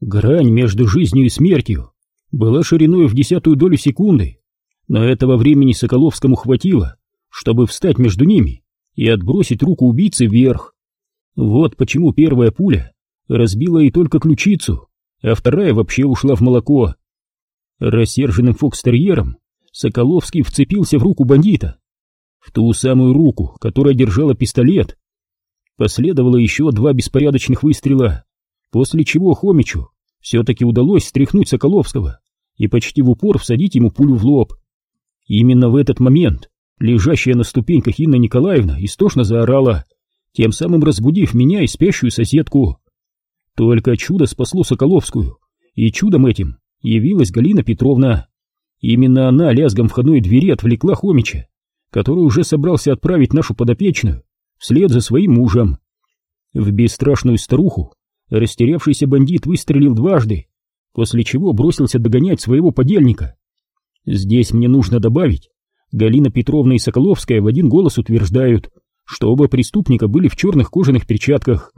Грань между жизнью и смертью была шириной в десятую долю секунды, но этого времени Соколовскому хватило, чтобы встать между ними и отбросить руку убийцы вверх. Вот почему первая пуля разбила ей только ключицу, а вторая вообще ушла в молоко. Рассерженным фокстерьером Соколовский вцепился в руку бандита, в ту самую руку, которая держала пистолет. Последовало еще два беспорядочных выстрела, после чего Хомичу все-таки удалось стряхнуть Соколовского и почти в упор всадить ему пулю в лоб. Именно в этот момент лежащая на ступеньках Инна Николаевна истошно заорала, тем самым разбудив меня и спящую соседку. Только чудо спасло Соколовскую, и чудом этим явилась Галина Петровна. Именно она лязгом входной двери отвлекла Хомича, который уже собрался отправить нашу подопечную вслед за своим мужем. В бесстрашную старуху растерявшийся бандит выстрелил дважды, после чего бросился догонять своего подельника. Здесь мне нужно добавить, Галина Петровна и Соколовская в один голос утверждают, что оба преступника были в черных кожаных перчатках.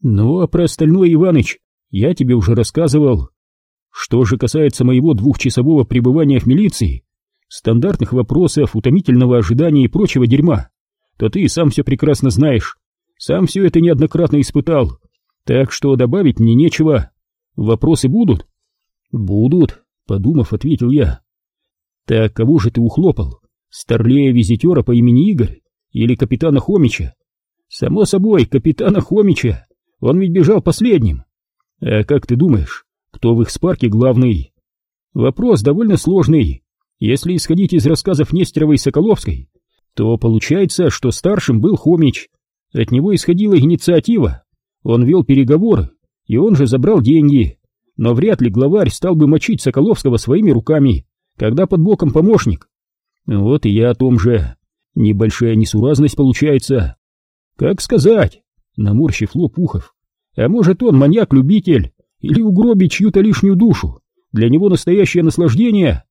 Ну а про остальное, Иваныч, я тебе уже рассказывал. Что же касается моего двухчасового пребывания в милиции, стандартных вопросов, утомительного ожидания и прочего дерьма, то ты сам все прекрасно знаешь. Сам все это неоднократно испытал. Так что добавить мне нечего. Вопросы будут? Будут, подумав, ответил я. Так кого же ты ухлопал? Старлея-визитера по имени Игорь или капитана Хомича? Само собой, капитана Хомича. Он ведь бежал последним. А как ты думаешь, кто в их спарке главный? Вопрос довольно сложный. Если исходить из рассказов Нестерова и Соколовской, то получается, что старшим был Хомич. От него исходила инициатива. Он вел переговоры, и он же забрал деньги. Но вряд ли главарь стал бы мочить Соколовского своими руками, когда под боком помощник. Вот и я о том же. Небольшая несуразность получается. Как сказать? Наморщив лоб Ухов. А может он маньяк-любитель или угробить чью-то лишнюю душу? Для него настоящее наслаждение?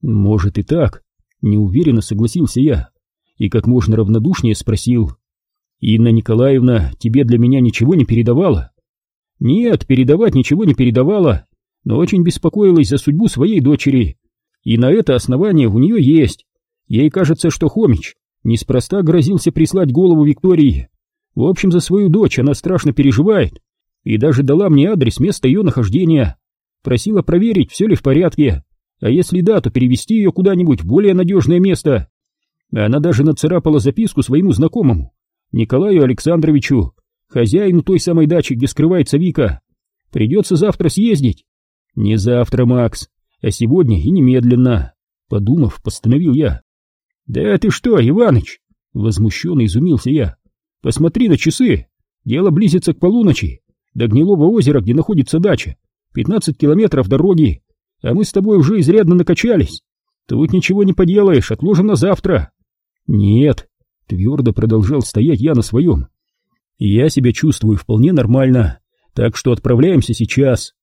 Может и так, неуверенно согласился я и как можно равнодушнее спросил. Инна Николаевна тебе для меня ничего не передавала? Нет, передавать ничего не передавала, но очень беспокоилась за судьбу своей дочери. И на это основание у нее есть. Ей кажется, что Хомич неспроста грозился прислать голову Виктории. В общем, за свою дочь она страшно переживает и даже дала мне адрес места ее нахождения. Просила проверить, все ли в порядке, а если да, то перевести ее куда-нибудь в более надежное место. Она даже нацарапала записку своему знакомому, Николаю Александровичу, хозяину той самой дачи, где скрывается Вика. Придется завтра съездить. Не завтра, Макс, а сегодня и немедленно. Подумав, постановил я. Да ты что, Иваныч? Возмущенно изумился я. Посмотри на часы. Дело близится к полуночи. До Гнилого озера, где находится дача. Пятнадцать километров дороги. А мы с тобой уже изрядно накачались. Тут ничего не поделаешь, отложим на завтра. Нет, твердо продолжал стоять я на своем. Я себя чувствую вполне нормально, так что отправляемся сейчас.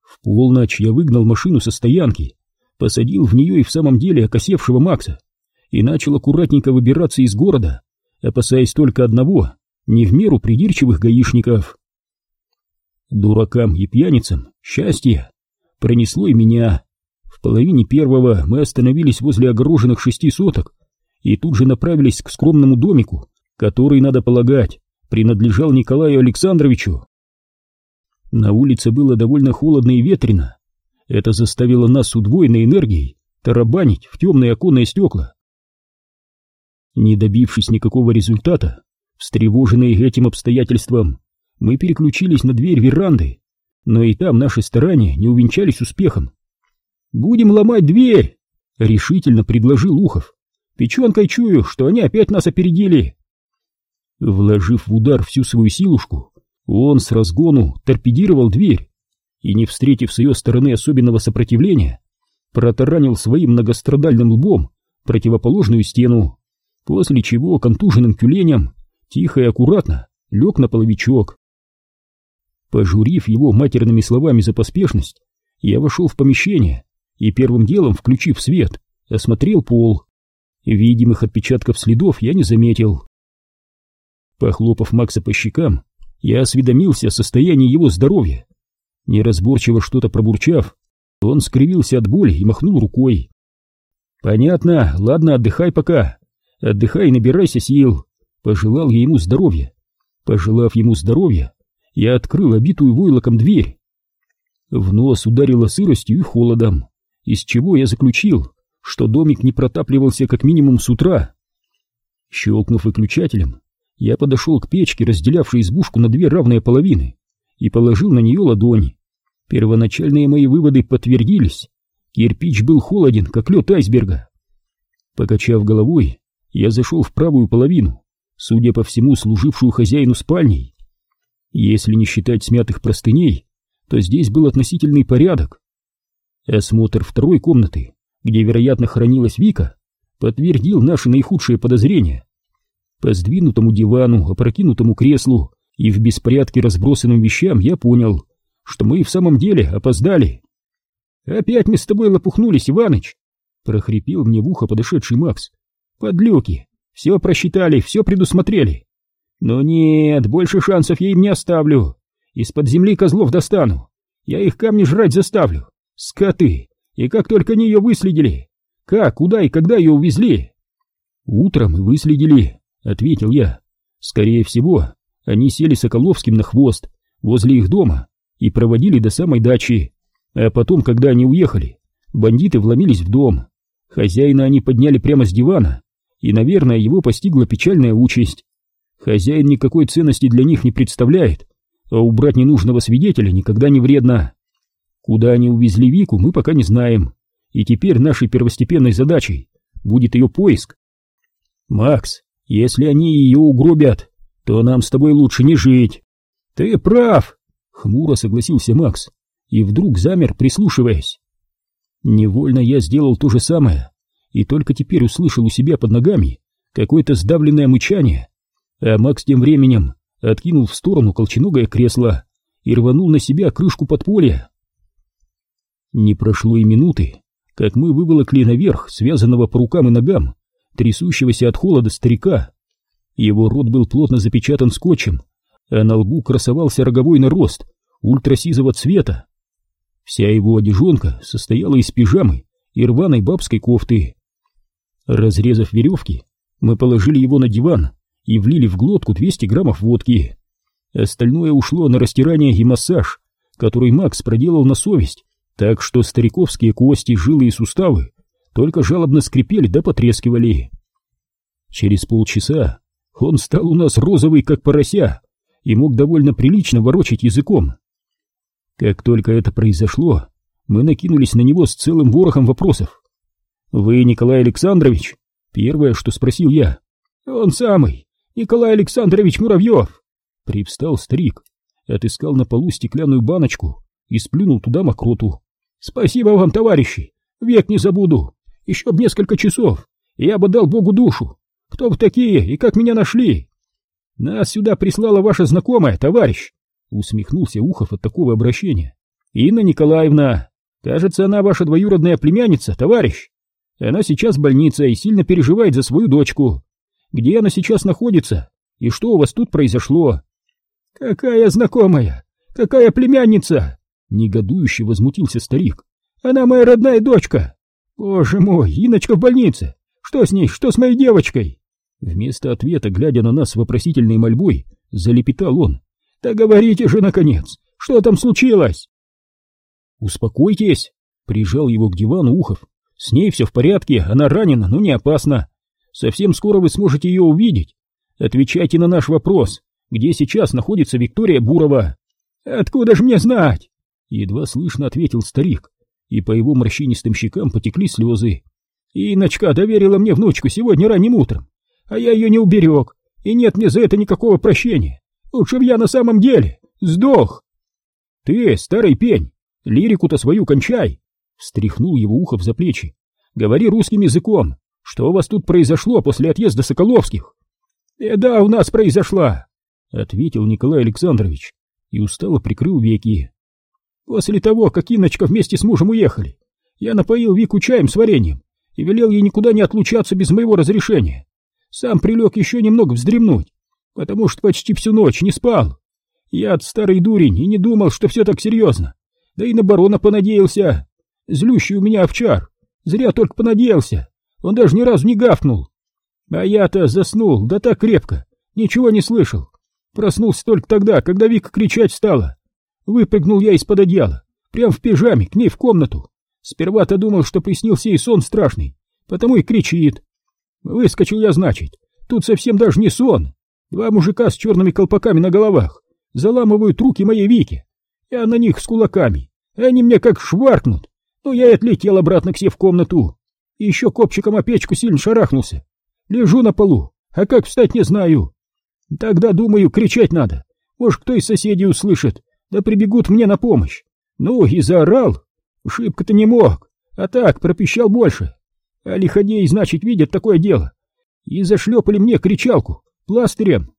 В полночь я выгнал машину со стоянки, посадил в нее и в самом деле окосевшего Макса и начал аккуратненько выбираться из города, опасаясь только одного — не в меру придирчивых гаишников. Дуракам и пьяницам счастье пронесло и меня. В половине первого мы остановились возле огороженных шести соток и тут же направились к скромному домику, который, надо полагать, принадлежал Николаю Александровичу. На улице было довольно холодно и ветрено. Это заставило нас с удвоенной энергией тарабанить в темные оконные стекла. Не добившись никакого результата, встревоженные этим обстоятельством, мы переключились на дверь веранды, но и там наши старания не увенчались успехом. «Будем ломать дверь!» — решительно предложил Ухов. «Печенкой чую, что они опять нас опередили!» Вложив в удар всю свою силушку, он с разгону торпедировал дверь и, не встретив с ее стороны особенного сопротивления, протаранил своим многострадальным лбом противоположную стену, после чего контуженным тюленем тихо и аккуратно лег на половичок. Пожурив его матерными словами за поспешность, я вошел в помещение и первым делом, включив свет, осмотрел пол. Видимых отпечатков следов я не заметил. Похлопав Макса по щекам, я осведомился о состоянии его здоровья. Неразборчиво что-то пробурчав, он скривился от боли и махнул рукой. «Понятно, ладно, отдыхай пока. Отдыхай и набирайся сил». Пожелал я ему здоровья. Пожелав ему здоровья, я открыл обитую войлоком дверь. В нос ударило сыростью и холодом, из чего я заключил, что домик не протапливался как минимум с утра. Щелкнув выключателем, я подошел к печке, разделявшей избушку на две равные половины, и положил на нее ладонь. Первоначальные мои выводы подтвердились. Кирпич был холоден, как лед айсберга. Покачав головой, я зашел в правую половину, судя по всему, служившую хозяину спальней. Если не считать смятых простыней, то здесь был относительный порядок. Осмотр второй комнаты, где, вероятно, хранилась Вика, подтвердил наши наихудшие подозрения. По сдвинутому дивану, опрокинутому креслу и в беспорядке разбросанным вещам я понял, что мы в самом деле опоздали. «Опять мы с тобой лопухнулись, Иваныч!» — прохрипел мне в ухо подошедший Макс. «Подлюки! Все просчитали, все предусмотрели. Но нет, больше шансов я им не оставлю. Из-под земли козлов достану. Я их камни жрать заставлю. Скоты! И как только они ее выследили? Как, куда и когда ее увезли?» «Утром выследили», — ответил я. «Скорее всего, они сели Соколовским на хвост возле их дома и проводили до самой дачи. А потом, когда они уехали, бандиты вломились в дом. Хозяина они подняли прямо с дивана, и, наверное, его постигла печальная участь. Хозяин никакой ценности для них не представляет, а убрать ненужного свидетеля никогда не вредно. Куда они увезли Вику, мы пока не знаем, и теперь нашей первостепенной задачей будет ее поиск. Макс, если они ее угробят, то нам с тобой лучше не жить. Ты прав, хмуро согласился Макс и вдруг замер, прислушиваясь. Невольно я сделал то же самое, и только теперь услышал у себя под ногами какое-то сдавленное мычание, а Макс тем временем откинул в сторону колченогое кресло и рванул на себя крышку подполья. Не прошло и минуты, как мы выволокли наверх связанного по рукам и ногам, трясущегося от холода старика. Его рот был плотно запечатан скотчем, а на лбу красовался роговой нарост ультрасизого цвета. Вся его одежонка состояла из пижамы и рваной бабской кофты. Разрезав веревки, мы положили его на диван и влили в глотку 200 граммов водки. Остальное ушло на растирание и массаж, который Макс проделал на совесть, так что стариковские кости, жилы и суставы только жалобно скрипели да потрескивали. Через полчаса он стал у нас розовый, как порося, и мог довольно прилично ворочать языком. Как только это произошло, мы накинулись на него с целым ворохом вопросов. «Вы Николай Александрович?» Первое, что спросил я. «Он самый, Николай Александрович Муравьев!» Привстал старик, отыскал на полу стеклянную баночку и сплюнул туда мокроту. «Спасибо вам, товарищи! Век не забуду! Еще б несколько часов, я бы дал Богу душу! Кто вы такие и как меня нашли?» «Нас сюда прислала ваша знакомая, товарищ!» Усмехнулся Ухов от такого обращения. «Инна Николаевна! Кажется, она ваша двоюродная племянница, товарищ! Она сейчас в больнице и сильно переживает за свою дочку. Где она сейчас находится? И что у вас тут произошло?» «Какая знакомая! Какая племянница!» Негодующе возмутился старик. «Она моя родная дочка! Боже мой, Иночка в больнице! Что с ней? Что с моей девочкой?» Вместо ответа, глядя на нас вопросительной мольбой, залепетал он. «Да говорите же, наконец! Что там случилось?» «Успокойтесь!» — прижал его к дивану Ухов. «С ней все в порядке, она ранена, но не опасна. Совсем скоро вы сможете ее увидеть. Отвечайте на наш вопрос, где сейчас находится Виктория Бурова?» «Откуда же мне знать?» Едва слышно ответил старик, и по его морщинистым щекам потекли слезы. «Иночка доверила мне внучку сегодня ранним утром, а я ее не уберег, и нет мне за это никакого прощения. Лучше б я на самом деле сдох. Ты, старый пень, лирику-то свою кончай, встряхнул его ухо за плечи. Говори русским языком, что у вас тут произошло после отъезда Соколовских? Беда у нас произошла, ответил Николай Александрович и устало прикрыл веки. После того, как Инночка вместе с мужем уехали, я напоил Вику чаем с вареньем и велел ей никуда не отлучаться без моего разрешения. Сам прилег еще немного вздремнуть, потому что почти всю ночь не спал. Я от старой дурень и не думал, что все так серьезно. Да и на барона понадеялся. Злющий у меня овчар. Зря только понадеялся. Он даже ни разу не гавкнул. А я-то заснул, да так крепко. Ничего не слышал. Проснулся только тогда, когда Вика кричать стала. Выпрыгнул я из-под одеяла, прям в пижаме, к ней в комнату. Сперва-то думал, что приснился ей сон страшный, потому и кричит. Выскочил я, значит. Тут совсем даже не сон. Два мужика с черными колпаками на головах заламывают руки моей Вике. Я на них с кулаками, и они мне как шваркнут. Ну, я и отлетел обратно к себе в комнату. И еще копчиком о печку сильно шарахнулся. Лежу на полу, а как встать не знаю. Тогда, думаю, кричать надо. Может, кто из соседей услышит, да прибегут мне на помощь. Ну, и заорал. Шибко-то не мог, а так пропищал больше. А лиходеи, значит, видят такое дело. И зашлепали мне кричалку, пластырем.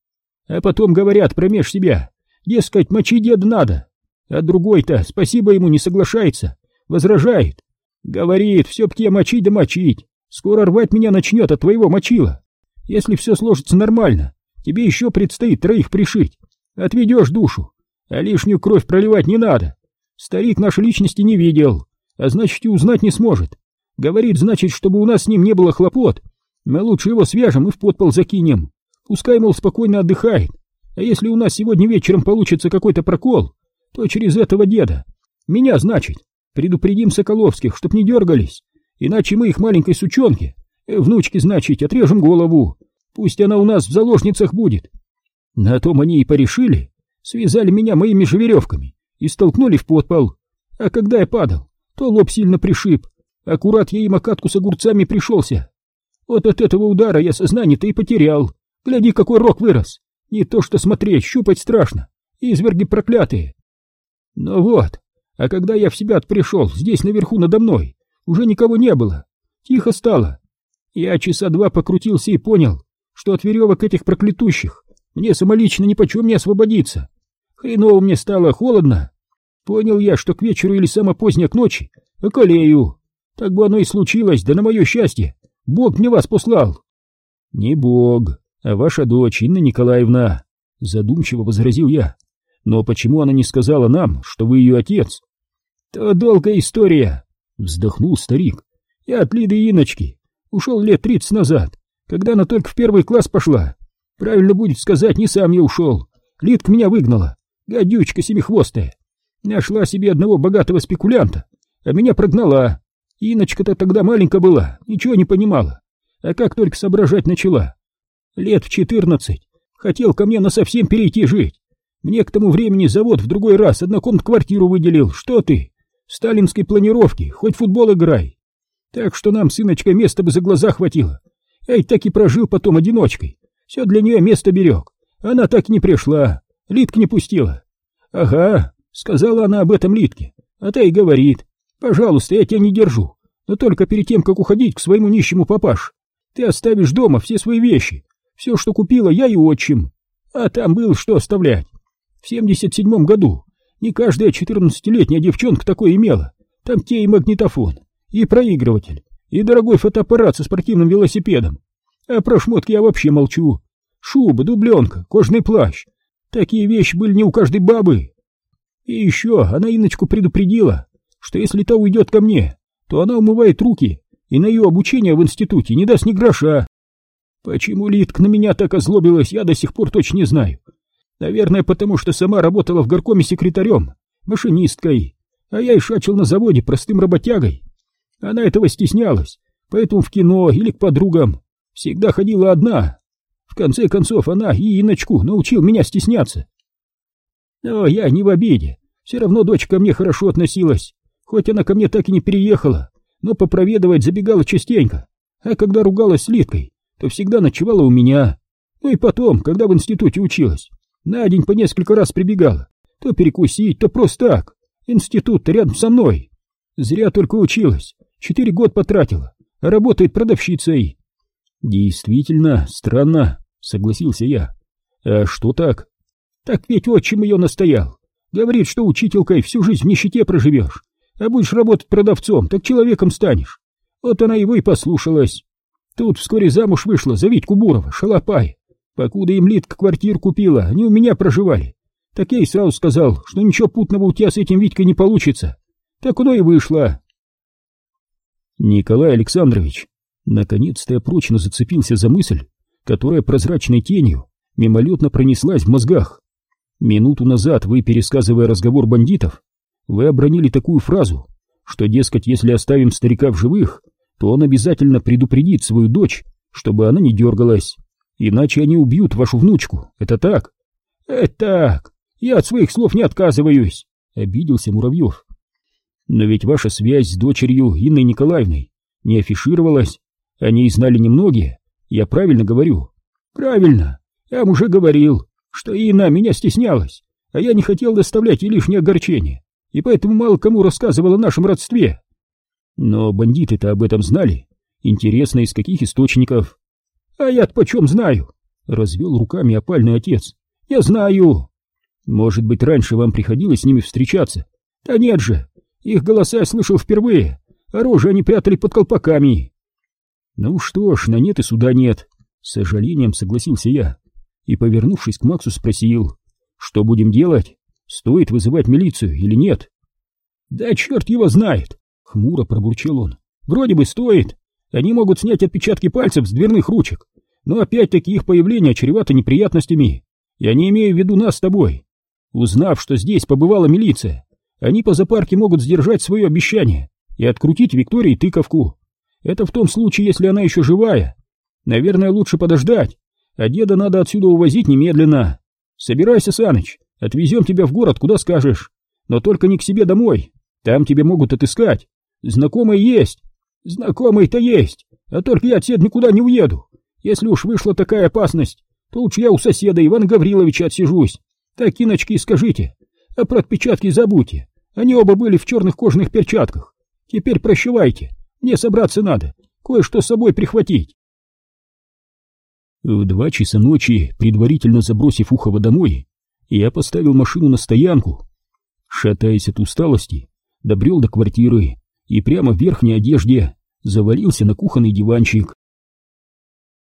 А потом говорят промеж себя, дескать, мочи дед надо. А другой-то, спасибо ему, не соглашается, возражает. Говорит, все б мочить да мочить. Скоро рвать меня начнет от твоего мочила. Если все сложится нормально, тебе еще предстоит троих пришить. Отведешь душу, а лишнюю кровь проливать не надо. Старик нашей личности не видел, а значит и узнать не сможет. Говорит, значит, чтобы у нас с ним не было хлопот, мы лучше его свяжем и в подпол закинем. Пускай, мол, спокойно отдыхает. А если у нас сегодня вечером получится какой-то прокол, то через этого деда, меня, значит, предупредим Соколовских, чтоб не дергались, иначе мы их маленькой сучонке, э, внучке, значит, отрежем голову. Пусть она у нас в заложницах будет. На том они и порешили, связали меня моими же веревками и столкнули в подпол. А когда я падал, то лоб сильно пришиб. Аккурат я им окатку с огурцами пришелся. Вот от этого удара я сознание-то и потерял. Гляди, какой рог вырос. Не то что смотреть, щупать страшно. Изверги проклятые. Ну вот, а когда я в себя пришел, здесь наверху надо мной, уже никого не было. Тихо стало. Я часа два покрутился и понял, что от веревок этих проклятущих мне самолично ни почем не освободиться. Хреново мне стало холодно. Понял я, что к вечеру или само позднее к ночи околею. Так бы оно и случилось, да на мое счастье. Бог мне вас послал. Не Бог, а ваша дочь Инна Николаевна, задумчиво возразил я. Но почему она не сказала нам, что вы ее отец? То долгая история, вздохнул старик. Я от Лиды Иночки ушел лет тридцать назад, когда она только в первый класс пошла. Правильно будет сказать, не сам я ушел. Лидка меня выгнала, гадючка семихвостая. Нашла себе одного богатого спекулянта, а меня прогнала. Иночка-то тогда маленькая была, ничего не понимала. А как только соображать начала. Лет в четырнадцать хотел ко мне насовсем перейти жить. Мне к тому времени завод в другой раз однокомнат квартиру выделил. Что ты? Сталинской планировки, хоть футбол играй. Так что нам, сыночка, места бы за глаза хватило. Эй, так и прожил потом одиночкой. Все для нее место берег. Она так и не пришла. Литка не пустила. Ага, сказала она об этом Литке. А та и говорит. Пожалуйста, я тебя не держу. Но только перед тем, как уходить к своему нищему папаш, ты оставишь дома все свои вещи. Все, что купила, я и отчим. А там было что оставлять. В семьдесят седьмом году не каждая четырнадцатилетняя девчонка такое имела. Там те и магнитофон, и проигрыватель, и дорогой фотоаппарат со спортивным велосипедом. А про шмотки я вообще молчу. Шуба, дубленка, кожаный плащ. Такие вещи были не у каждой бабы. И еще она Иночку предупредила, что если та уйдет ко мне, то она умывает руки и на ее обучение в институте не даст ни гроша. Почему Литка на меня так озлобилась, я до сих пор точно не знаю. Наверное, потому что сама работала в горкоме секретарем, машинисткой, а я и шачил на заводе простым работягой. Она этого стеснялась, поэтому в кино или к подругам всегда ходила одна. Конце концов, она и Иночку научил меня стесняться. Но я не в обиде, все равно дочь ко мне хорошо относилась, хоть она ко мне так и не переехала, но попроведывать забегала частенько, а когда ругалась с Литкой, то всегда ночевала у меня. Ну и потом, когда в институте училась, на день по несколько раз прибегала, то перекусить, то просто так. Институт-то рядом со мной. Зря только училась, четыре года потратила, работает продавщицей. Действительно, странно, согласился я. А что так? Так ведь отчим ее настоял. Говорит, что учителькой всю жизнь в нищете проживешь, а будешь работать продавцом, так человеком станешь. Вот она его и послушалась. Тут вскоре замуж вышла за Витьку Бурова, шалопай. Покуда им Литка квартиру купила, они у меня проживали. Так я и сразу сказал, что ничего путного у тебя с этим Витькой не получится. Так оно и вышло. Николай Александрович наконец-то я прочно зацепился за мысль, которая прозрачной тенью мимолетно пронеслась в мозгах. Минуту назад вы, пересказывая разговор бандитов, вы обронили такую фразу, что, дескать, если оставим старика в живых, то он обязательно предупредит свою дочь, чтобы она не дергалась, иначе они убьют вашу внучку. Это так? Это так. Я от своих слов не отказываюсь, обиделся Муравьев. Но ведь ваша связь с дочерью Инной Николаевной не афишировалась, о ней знали немногие, я правильно говорю? Правильно, я вам уже говорил, что Инна меня стеснялась, а я не хотел доставлять ей лишнее огорчение, и поэтому мало кому рассказывал о нашем родстве. Но бандиты-то об этом знали. Интересно, из каких источников? А я-то почем знаю? Развел руками опальный отец. Я знаю. Может быть, раньше вам приходилось с ними встречаться? Да нет же, их голоса я слышал впервые, оружие они прятали под колпаками. Ну что ж, на нет и суда нет. С сожалением согласился я и, повернувшись к Максу, спросил, что будем делать? Стоит вызывать милицию или нет? Да черт его знает, хмуро пробурчал он. Вроде бы стоит. Они могут снять отпечатки пальцев с дверных ручек, но опять-таки их появление чревато неприятностями. Я не имею в виду нас с тобой. Узнав, что здесь побывала милиция, они по запарке могут сдержать свое обещание и открутить Виктории тыковку. Это в том случае, если она еще живая. Наверное, лучше подождать, а деда надо отсюда увозить немедленно. Собирайся, Саныч, отвезем тебя в город, куда скажешь. Но только не к себе домой, там тебе могут отыскать. Знакомый есть. Знакомый-то есть, а только я отсюда никуда не уеду. Если уж вышла такая опасность, то лучше я у соседа Ивана Гавриловича отсижусь. Так, иночки, скажите, а про отпечатки забудьте. Они оба были в черных кожаных перчатках. Теперь прощавайте. Мне собраться надо. Кое-что с собой прихватить. В два часа ночи, предварительно забросив Ухова домой, я поставил машину на стоянку. Шатаясь от усталости, добрел до квартиры и прямо в верхней одежде завалился на кухонный диванчик.